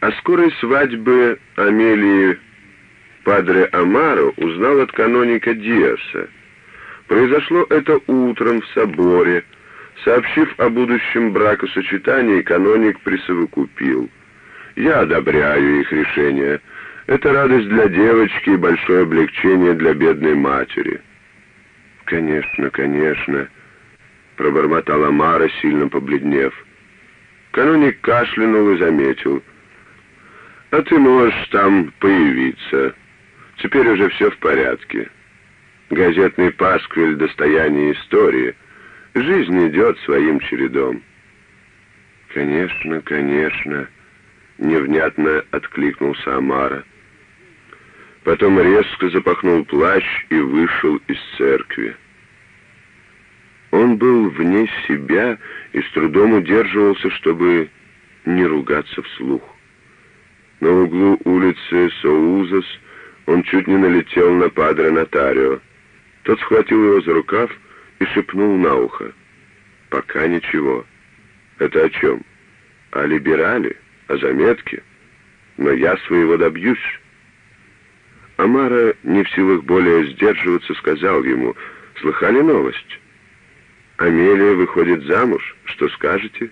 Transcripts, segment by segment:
О скорой свадьбе Амелии Падре Амаро узнал от каноника Диаса. Произошло это утром в соборе. Сообщив о будущем бракосочетании, каноник присовокупил. «Я одобряю их решение. Это радость для девочки и большое облегчение для бедной матери». «Конечно, конечно», — пробормотала Мара, сильно побледнев. Каноник кашлянул и заметил. «А ты можешь там появиться. Теперь уже все в порядке. Газетный пасквиль — достояние истории. Жизнь идет своим чередом». «Конечно, конечно», — невнятно откликнулся Амара. Потом резко запахнул плащ и вышел из церкви. Он был вне себя и с трудом удерживался, чтобы не ругаться вслух. На углу улицы Соузас он чуть не налетел на падре Нотарио. Тот схватил его за рукав и шепнул на ухо. «Пока ничего. Это о чем? О либерале? О заметке? Но я своего добьюсь». Амара, не в силах более сдерживаться, сказал ему, «Слыхали новость? Амелия выходит замуж. Что скажете?»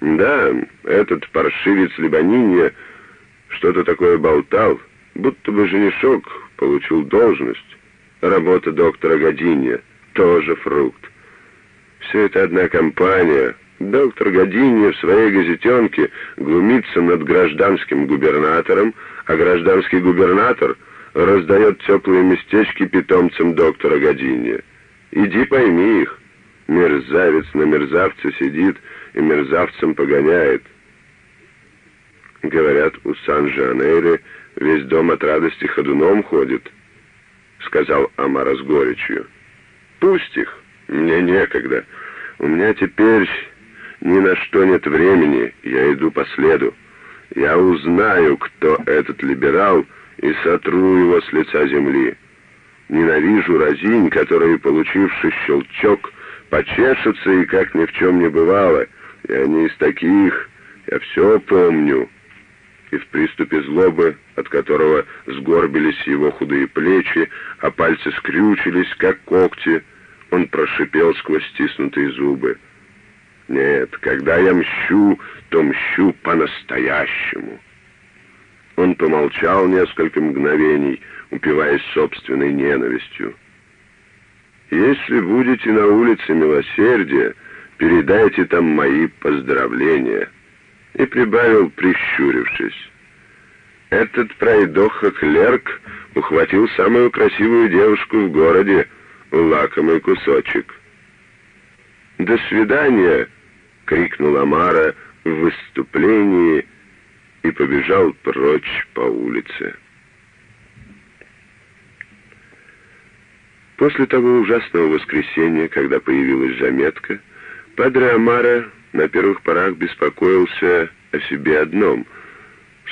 «Да, этот паршивец Лебанинья что-то такое болтал, будто бы женишок получил должность. Работа доктора Годинья, тоже фрукт. Все это одна компания. Доктор Годинья в своей газетенке глумится над гражданским губернатором, а гражданский губернатор — раздает теплые местечки питомцам доктора Годинья. Иди пойми их. Мерзавец на мерзавце сидит и мерзавцем погоняет. Говорят, у Сан-Жанейре весь дом от радости ходуном ходит, сказал Амара с горечью. Пусть их, мне некогда. У меня теперь ни на что нет времени, я иду по следу. Я узнаю, кто этот либерал, и сотру его с лица земли. Ненавижу разинь, которые, получивший щелчок, почешутся и как ни в чем не бывало. И они из таких, я все помню. И в приступе злобы, от которого сгорбились его худые плечи, а пальцы скрючились, как когти, он прошипел сквозь стиснутые зубы. «Нет, когда я мщу, то мщу по-настоящему». Он помолчал несколько мгновений, упиваясь собственной ненавистью. «Если будете на улице Милосердия, передайте там мои поздравления». И прибавил, прищурившись. Этот пройдоха-клерк ухватил самую красивую девушку в городе, лакомый кусочек. «До свидания!» — крикнула Мара в выступлении — и побежал прочь по улице. После того ужасного воскресенья, когда появилась заметка, Падре Амара на первых порах беспокоился о себе одном,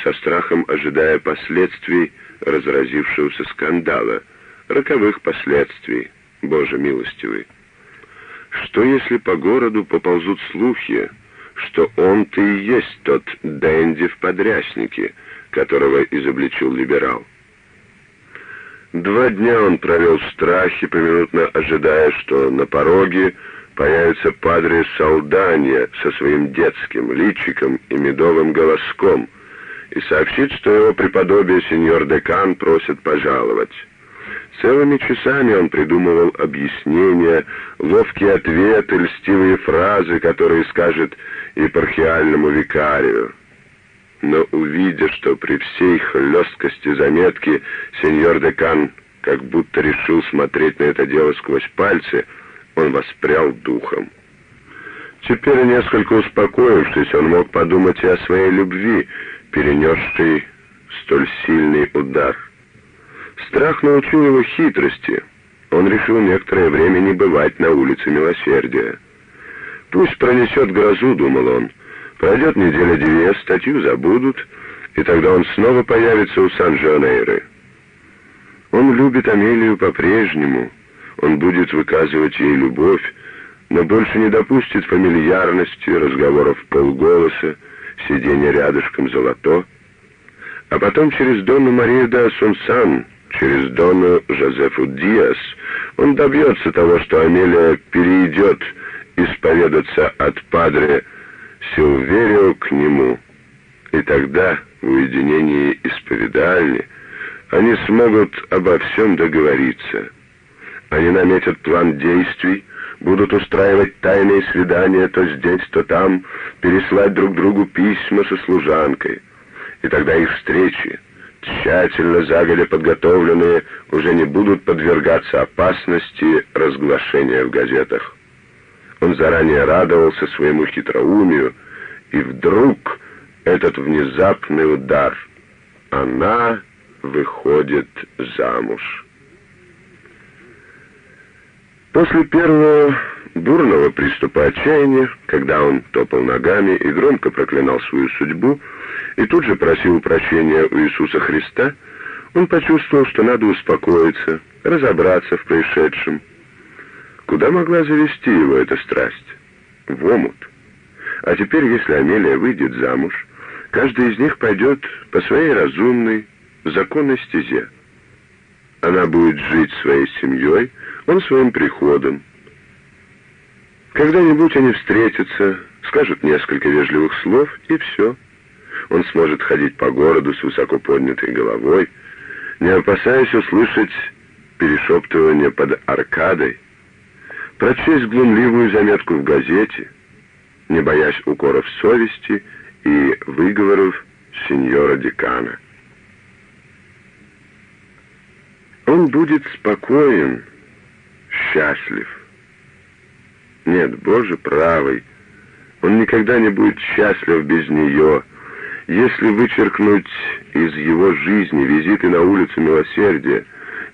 со страхом ожидая последствий разразившегося скандала, роковых последствий, Боже милостивый. Что если по городу поползут слухи, что он-то и есть тот Дэнди в подряснике, которого изобличил либерал. Два дня он провел в страхе, поминутно ожидая, что на пороге появится падре Салдания со своим детским личиком и медовым голоском и сообщит, что его преподобие сеньор Декан просит пожаловать. Целыми часами он придумывал объяснения, ловкие ответы, льстивые фразы, которые скажет епархиальному викарию. Но увидя, что при всей хлесткости заметки сеньор Декан как будто решил смотреть на это дело сквозь пальцы, он воспрял духом. Теперь, несколько успокоившись, он мог подумать и о своей любви, перенесшей столь сильный удар. Страх научил его хитрости. Он решил некоторое время не бывать на улице Милосердия. «Пусть пронесет грозу», — думал он. «Пройдет неделя-две, статью забудут, и тогда он снова появится у Сан-Жанейры». Он любит Амелию по-прежнему, он будет выказывать ей любовь, но больше не допустит фамильярности, разговоров полголоса, сиденье рядышком золото, а потом через Донну Марию де Асунсан, через Дону Жозефу Диас, он добьется того, что Амелия перейдет исповедаться от Падре Силверио к нему. И тогда, в уединении исповедальни, они смогут обо всем договориться. Они наметят план действий, будут устраивать тайные свидания то здесь, то там, переслать друг другу письма со служанкой. И тогда их встречи, тщательно загодя подготовленные, уже не будут подвергаться опасности разглашения в газетах. Он заранее радовался своему хитроумию, и вдруг этот внезапный удар. Она выходит замуж. После первого дурного приступа отчаяния, когда он топал ногами и громко проклинал свою судьбу, и тут же просил прощения у Иисуса Христа, он почувствовал, что надо успокоиться, разобраться в происшедшем. Куда могла завести его эта страсть? В омут. А теперь, если Амелия выйдет замуж, каждый из них пойдет по своей разумной, законной стезе. Она будет жить своей семьей, он своим приходом. Когда-нибудь они встретятся, скажут несколько вежливых слов, и все. Он сможет ходить по городу с высоко поднятой головой, не опасаясь услышать перешептывание под аркадой, прочесть глумливую заметку в газете, не боясь укоров совести и выговоров сеньора декана. Он будет спокоен, счастлив. Нет, Боже правый, он никогда не будет счастлив без нее, если вычеркнуть из его жизни визиты на улицу милосердия,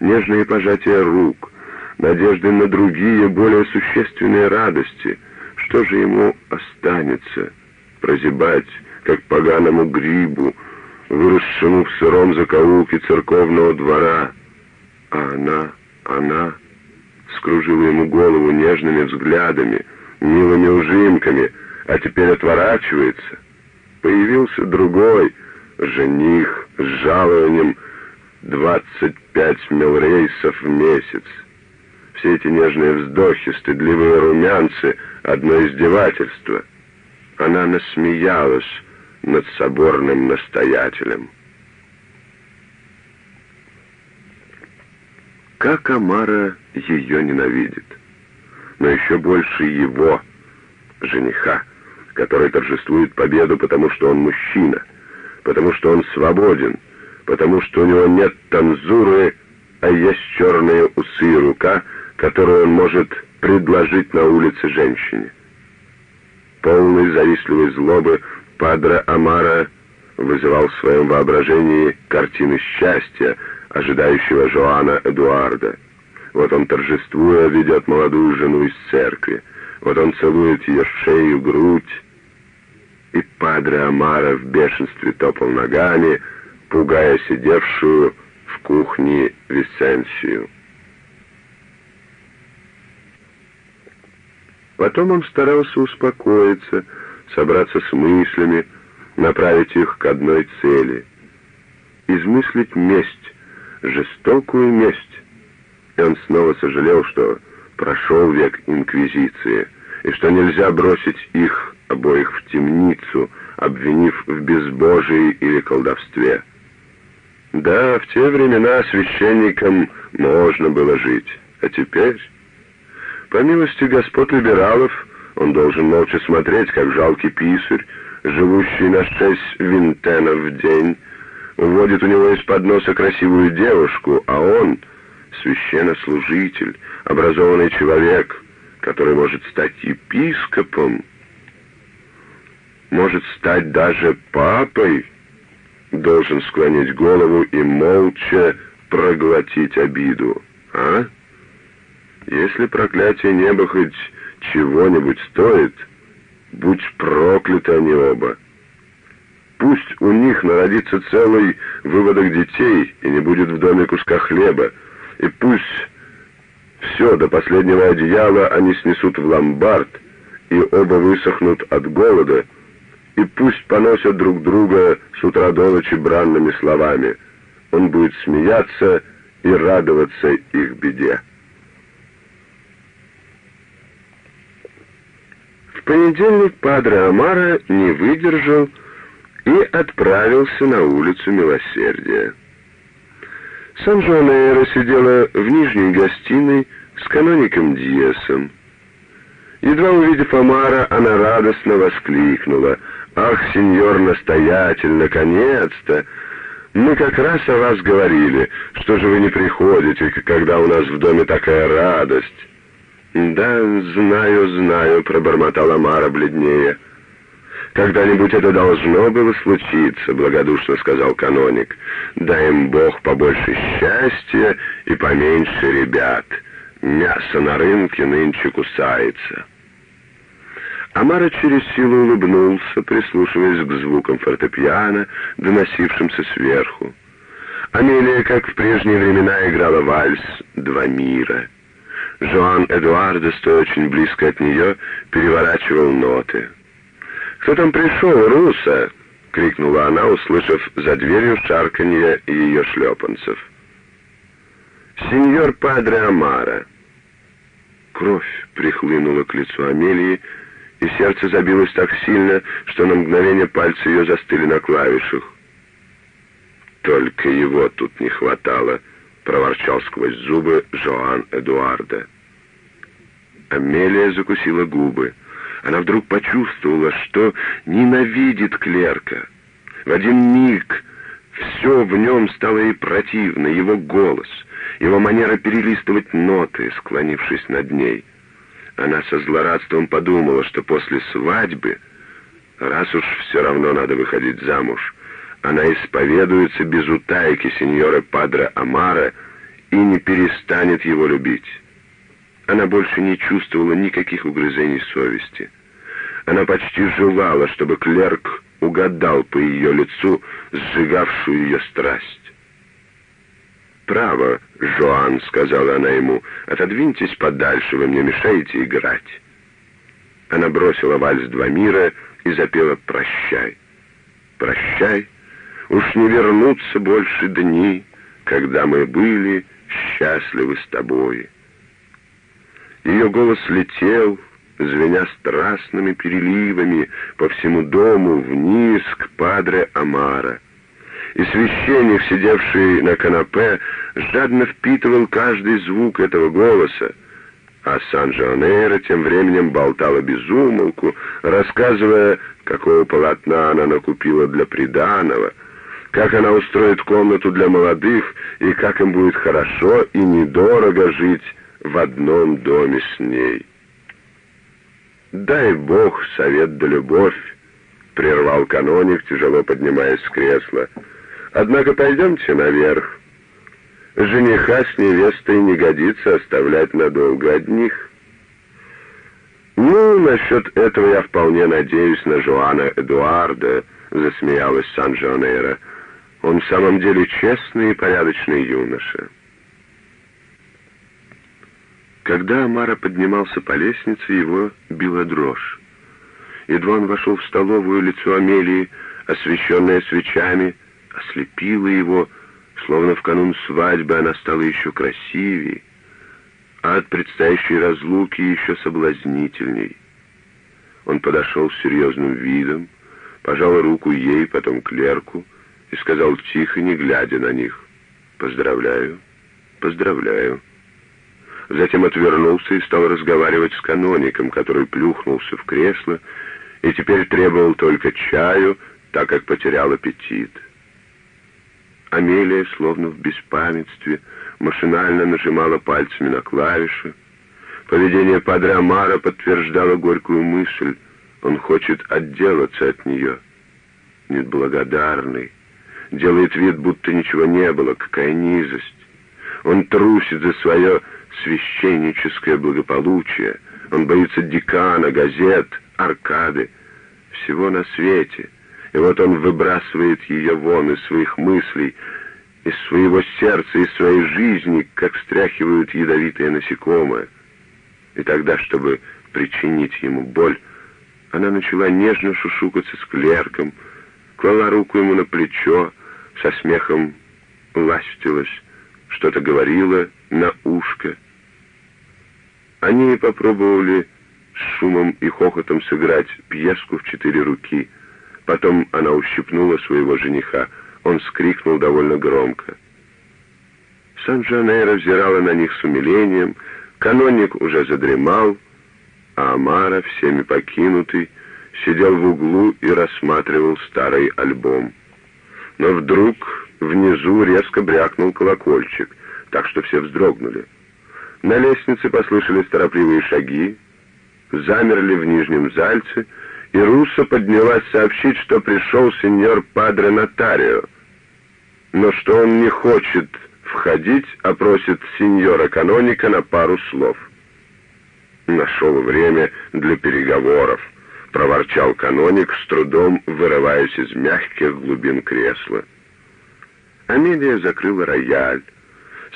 нежные пожатия рук, надежды на другие, более существенные радости, что же ему останется? Прозябать, как поганому грибу, выросшему в сыром закоулке церковного двора. А она, она скружила ему голову нежными взглядами, милыми ужимками, а теперь отворачивается появился другой жених с жалованием 25 милрейсов в месяц. Все эти нежные вздохи, стыдливые румянцы — одно издевательство. Она насмеялась над соборным настоятелем. Как Амара ее ненавидит, но еще больше его, жениха который торжествует победу, потому что он мужчина, потому что он свободен, потому что у него нет танзуры, а есть черные усы и рука, которую он может предложить на улице женщине. Полный завистливой злобы Падре Амара вызывал в своем воображении картины счастья, ожидающего Жоана Эдуарда. Вот он, торжествуя, ведет молодую жену из церкви. Вот он целует ее шею, грудь, и Падре Амара в бешенстве топал ногами, пугая сидевшую в кухне Висенсию. Потом он старался успокоиться, собраться с мыслями, направить их к одной цели — измыслить месть, жестокую месть. И он снова сожалел, что прошел век Инквизиции, и что нельзя бросить их обоих в темницу, обвинив в безбожии или колдовстве. Да, в те времена священникам можно было жить, а теперь, по милости господ либералов, он должен молча смотреть, как жалкий писарь, живущий на шесть винтенов в день, уводит у него из-под носа красивую девушку, а он — священнослужитель, образованный человек, который может стать епископом, может стать даже папой, должен склонить голову и молча проглотить обиду, а? Если проклятие неба хоть чего-нибудь стоит, будь прокляты они оба. Пусть у них народится целый выводок детей и не будет в доме куска хлеба, и пусть все до последнего одеяла они снесут в ломбард, и оба высохнут от голода, и пусть поносят друг друга с утра до ночи бранными словами. Он будет смеяться и радоваться их беде. В понедельник Падре Амара не выдержал и отправился на улицу Милосердия. Сан-Жуанейра сидела в нижней гостиной с каноником Диесом. Едва увидев Амара, она радостно воскликнула. «Ах, сеньор-настоятель, наконец-то! Мы как раз о вас говорили. Что же вы не приходите, когда у нас в доме такая радость?» «Да, знаю, знаю», — пробормотал Амара бледнее. «Когда-нибудь это должно было случиться», — благодушно сказал каноник. «Дай им Бог побольше счастья и поменьше ребят. Мясо на рынке нынче кусается». Амара через силу улыбнулся, прислушиваясь к звукам фортепиано, доносившимся сверху. Амелия, как в прежние времена, играла вальс «Два мира». Жоан Эдуардо, стоя очень близко от нее, переворачивал ноты. «Кто там пришел, Руса?» — крикнула она, услышав за дверью шарканье ее шлепанцев. «Сеньор Падре Амара». Кровь прихлынула к лицу Амелии, и сердце забилось так сильно, что на мгновение пальцы ее застыли на клавишах. «Только его тут не хватало», — проворчал сквозь зубы Жоан Эдуарда. Амелия закусила губы. Она вдруг почувствовала, что ненавидит клерка. В один миг все в нем стало ей противно, его голос, его манера перелистывать ноты, склонившись над ней — она со злорадством подумала, что после свадьбы, раз уж все равно надо выходить замуж, она исповедуется без утайки сеньора Падре Амара и не перестанет его любить. Она больше не чувствовала никаких угрызений совести. Она почти желала, чтобы клерк угадал по ее лицу сжигавшую ее страсть. «Право, Жоан», — сказала она ему, — «отодвиньтесь подальше, вы мне мешаете играть». Она бросила вальс «Два мира» и запела «Прощай». «Прощай, уж не вернутся больше дни, когда мы были счастливы с тобой». Ее голос летел, звеня страстными переливами по всему дому вниз к Падре Амара. И священник, сидевший на канапе, жадно впитывал каждый звук этого голоса, а Сан-Жонейро тем временем болтала без рассказывая, какого полотна она накупила для приданого, как она устроит комнату для молодых и как им будет хорошо и недорого жить в одном доме с ней. «Дай Бог совет да любовь», — прервал каноник, тяжело поднимаясь с кресла, — Однако пойдемте наверх. Жениха с невестой не годится оставлять надолго одних. «Ну, насчет этого я вполне надеюсь на Жоана Эдуарда», — засмеялась Сан-Жонейро. «Он в самом деле честный и порядочный юноша». Когда Амара поднимался по лестнице, его била дрожь. Едва он вошел в столовую, лицо Амелии, освещенное свечами, ослепила его, словно в канун свадьбы она стала еще красивее, а от предстоящей разлуки еще соблазнительней. Он подошел с серьезным видом, пожал руку ей, потом клерку, и сказал тихо, не глядя на них, «Поздравляю, поздравляю». Затем отвернулся и стал разговаривать с каноником, который плюхнулся в кресло и теперь требовал только чаю, так как потерял аппетит. Амелия, словно в беспамятстве, машинально нажимала пальцами на клавиши. Поведение Падре Амара подтверждало горькую мысль. Он хочет отделаться от нее. Нет, благодарный. Делает вид, будто ничего не было. Какая низость. Он трусит за свое священническое благополучие. Он боится декана, газет, аркады. Всего на свете — и вот он выбрасывает ее вон из своих мыслей, из своего сердца, из своей жизни, как стряхивают ядовитые насекомые. И тогда, чтобы причинить ему боль, Она начала нежно шушукаться с клерком, клала руку ему на плечо, со смехом ластилась, что-то говорила на ушко. Они попробовали с шумом и хохотом сыграть пьеску в четыре руки. Потом она ущипнула своего жениха. Он вскрикнул довольно громко. Сан-Жанейро взирала на них с умилением, каноник уже задремал, а Амара, всеми покинутый, сидел в углу и рассматривал старый альбом. Но вдруг внизу резко брякнул колокольчик, так что все вздрогнули. На лестнице послышались торопливые шаги, замерли в нижнем зальце, и Руссо поднялась сообщить, что пришел сеньор Падре Нотарио, но что он не хочет входить, а просит сеньора-каноника на пару слов. «Нашел время для переговоров», — проворчал каноник, с трудом вырываясь из мягких глубин кресла. Амелия закрыла рояль.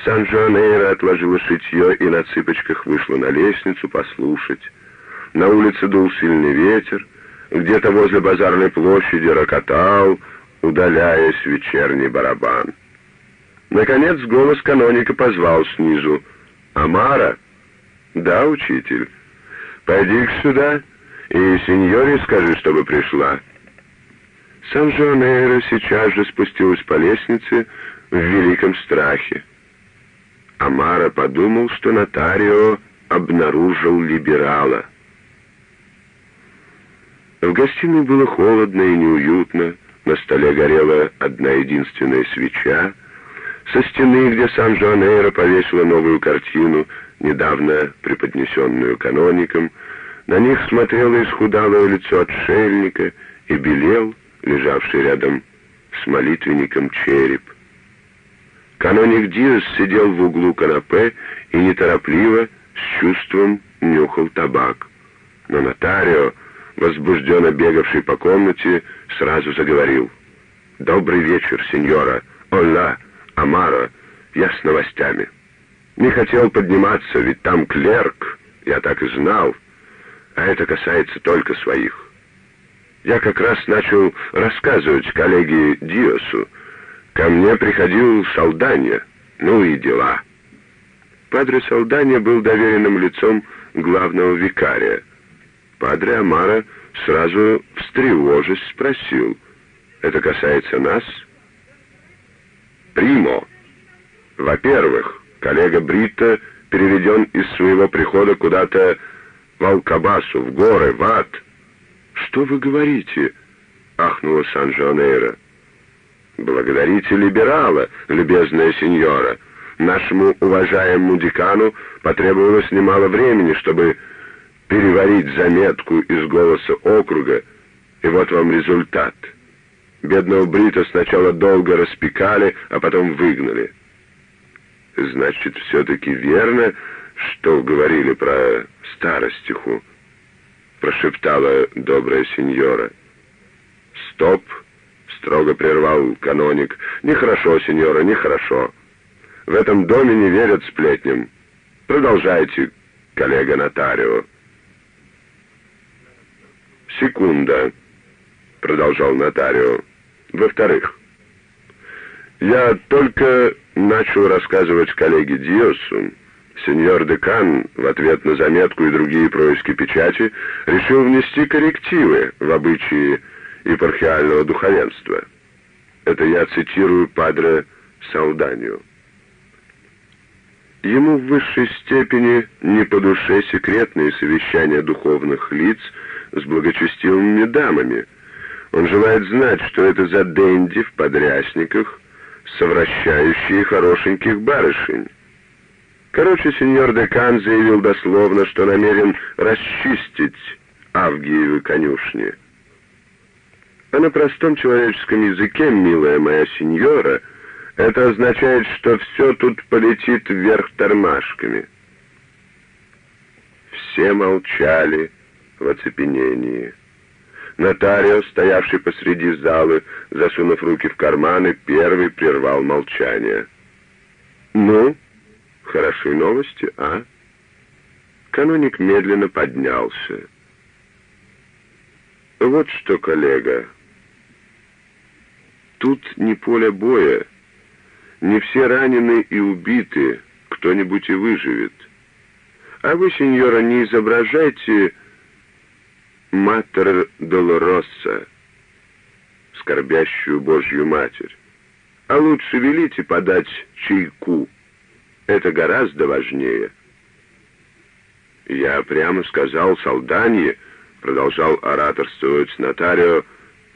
Сан-Жуанейра отложила шитье и на цыпочках вышла на лестницу послушать. На улице дул сильный ветер, где-то возле базарной площади рокотал, удаляясь вечерний барабан. Наконец голос каноника позвал снизу. «Амара?» «Да, учитель. Пойди-ка сюда и сеньоре скажи, чтобы пришла». Сан-Жуанейро сейчас же спустилась по лестнице в великом страхе. Амара подумал, что нотарио обнаружил либерала. В гостиной было холодно и неуютно, на столе горела одна единственная свеча, со стены, где Сан-Жуанейро повесила новую картину, недавно преподнесенную каноником, на них смотрело исхудалое лицо отшельника и белел, лежавший рядом с молитвенником, череп. Каноник Диас сидел в углу канапе и неторопливо, с чувством, нюхал табак. Но нотарио, возбужденно бегавший по комнате, сразу заговорил. «Добрый вечер, сеньора! Ола, Амара, я с новостями. Не хотел подниматься, ведь там клерк, я так и знал, а это касается только своих. Я как раз начал рассказывать коллеге Диосу. Ко мне приходил Салданья, ну и дела». Падре Салданья был доверенным лицом главного викария. Падре Амара сразу встревожись спросил, «Это касается нас?» «Примо. Во-первых, коллега Бритта переведен из своего прихода куда-то в Алкабасу, в горы, в ад». «Что вы говорите?» — ахнула Сан-Жуанейро. «Благодарите либерала, любезная сеньора. Нашему уважаемому декану потребовалось немало времени, чтобы переварить заметку из голоса округа, и вот вам результат. Бедного Брита сначала долго распекали, а потом выгнали. Значит, все-таки верно, что говорили про старостиху, прошептала добрая сеньора. Стоп, строго прервал каноник. Нехорошо, сеньора, нехорошо. В этом доме не верят сплетням. Продолжайте, коллега нотарио. «Секунда», — продолжал нотарио. «Во-вторых, я только начал рассказывать коллеге Диосу. Сеньор декан в ответ на заметку и другие происки печати решил внести коррективы в обычаи епархиального духовенства. Это я цитирую падре Салданию. Ему в высшей степени не по душе секретные совещания духовных лиц — с благочестивыми дамами. Он желает знать, что это за денди в подрясниках, совращающие хорошеньких барышень. Короче, сеньор декан заявил дословно, что намерен расчистить Авгиевы конюшни. А на простом человеческом языке, милая моя сеньора, это означает, что все тут полетит вверх тормашками. Все молчали, в оцепенении. Нотариус, стоявший посреди залы, засунув руки в карманы, первый прервал молчание. «Ну, хорошие новости, а?» Каноник медленно поднялся. Вот что, коллега, тут не поле боя, не все ранены и убиты, кто-нибудь и выживет. А вы, сеньора, не изображайте Матер Долоросса, скорбящую Божью Матерь, а лучше велите подать чайку. Это гораздо важнее. Я прямо сказал Салданье, продолжал ораторствовать нотарио,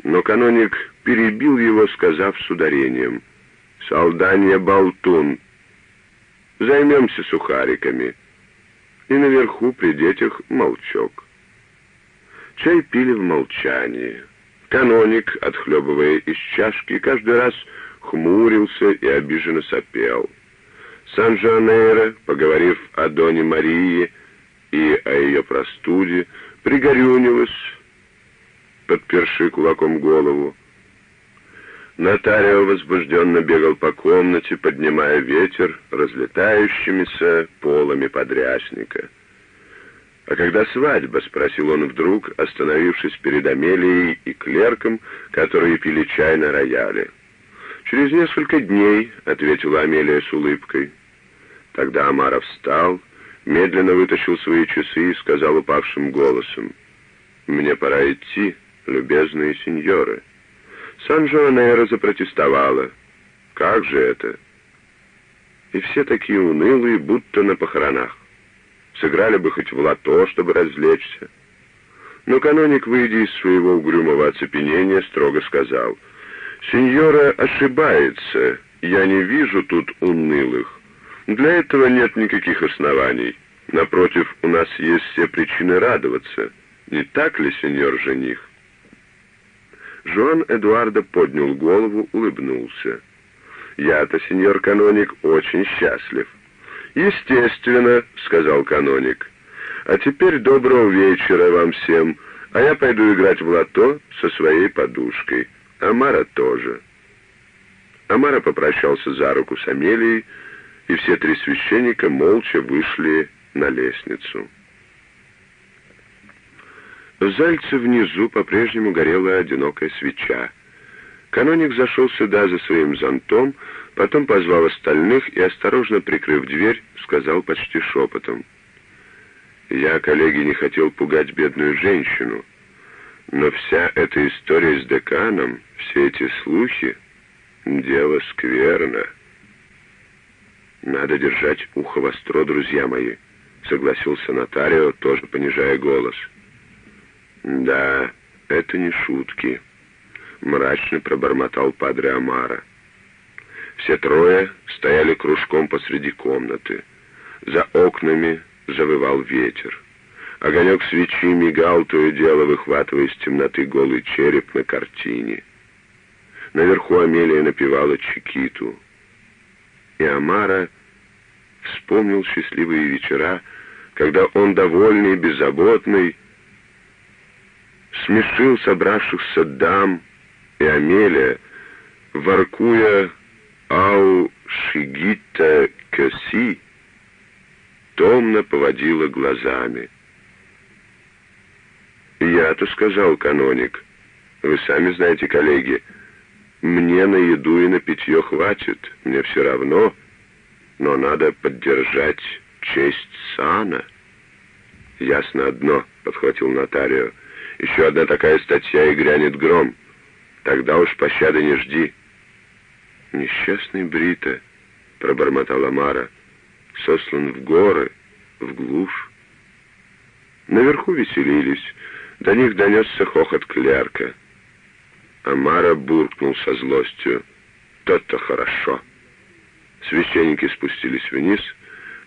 но каноник перебил его, сказав с ударением. «Салданья болтун. Займемся сухариками». И наверху при детях молчок. Чай пили в молчании. Каноник, отхлебывая из чашки, каждый раз хмурился и обиженно сопел. Сан-Жанейро, поговорив о Доне Марии и о ее простуде, пригорюнилась, подперши кулаком голову. Нотарио возбужденно бегал по комнате, поднимая ветер разлетающимися полами подрясника. «А когда свадьба?» — спросил он вдруг, остановившись перед Амелией и клерком, которые пили чай на рояле. «Через несколько дней», — ответила Амелия с улыбкой. Тогда Амара встал, медленно вытащил свои часы и сказал упавшим голосом, «Мне пора идти, любезные сеньоры». Сан-Жоанейро запротестовала. «Как же это?» И все такие унылые, будто на похоронах. Сыграли бы хоть в лото, чтобы развлечься. Но каноник, выйдя из своего угрюмого оцепенения, строго сказал, «Сеньора ошибается, я не вижу тут унылых. Для этого нет никаких оснований. Напротив, у нас есть все причины радоваться. Не так ли, сеньор жених?» Жуан Эдуардо поднял голову, улыбнулся. «Я-то, сеньор каноник, очень счастлив». «Естественно», — сказал каноник. «А теперь доброго вечера вам всем, а я пойду играть в лото со своей подушкой. Амара тоже». Амара попрощался за руку с Амелией, и все три священника молча вышли на лестницу. В зальце внизу по-прежнему горела одинокая свеча. Каноник зашел сюда за своим зонтом, потом позвал остальных и, осторожно прикрыв дверь, сказал почти шепотом. «Я, коллеги, не хотел пугать бедную женщину, но вся эта история с деканом, все эти слухи — дело скверно. Надо держать ухо востро, друзья мои», — согласился нотарио, тоже понижая голос. — «Да, это не шутки», — мрачно пробормотал падре Амара. Все трое стояли кружком посреди комнаты. За окнами завывал ветер. Огонек свечи мигал, то и дело выхватывая из темноты голый череп на картине. Наверху Амелия напевала Чикиту. И Амара вспомнил счастливые вечера, когда он, довольный, беззаботный, смешил собравшихся дам и Амелия, воркуя «Ау шигита кёси», томно поводила глазами. «Я-то сказал, каноник, вы сами знаете, коллеги, мне на еду и на питье хватит, мне все равно, но надо поддержать честь сана». «Ясно одно», — подхватил нотарио, — еще одна такая статья и грянет гром. Тогда уж пощады не жди. Несчастный Брита, пробормотала Мара, сослан в горы, в глушь. Наверху веселились, до них донесся хохот клерка. Амара буркнул со злостью. «То-то хорошо». Священники спустились вниз.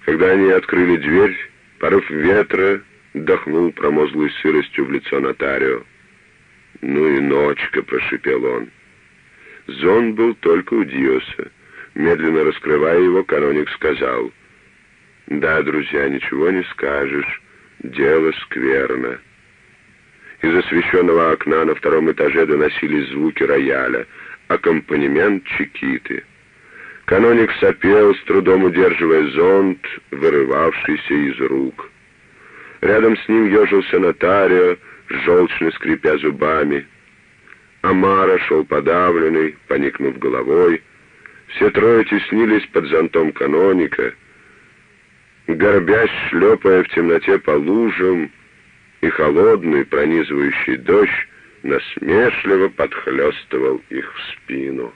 Когда они открыли дверь, порыв ветра Дохнул промозглой сыростью в лицо нотарио. «Ну и ночка!» — прошипел он. Зон был только у Диоса. Медленно раскрывая его, каноник сказал. «Да, друзья, ничего не скажешь. Дело скверно». Из освещенного окна на втором этаже доносились звуки рояля, аккомпанемент чекиты. Каноник сопел, с трудом удерживая зонт, вырывавшийся из рук. Рядом с ним ежился нотарио, желчно скрипя зубами. Амара шел подавленный, поникнув головой. Все трое теснились под зонтом каноника, горбясь, шлепая в темноте по лужам, и холодный пронизывающий дождь насмешливо подхлестывал их в спину.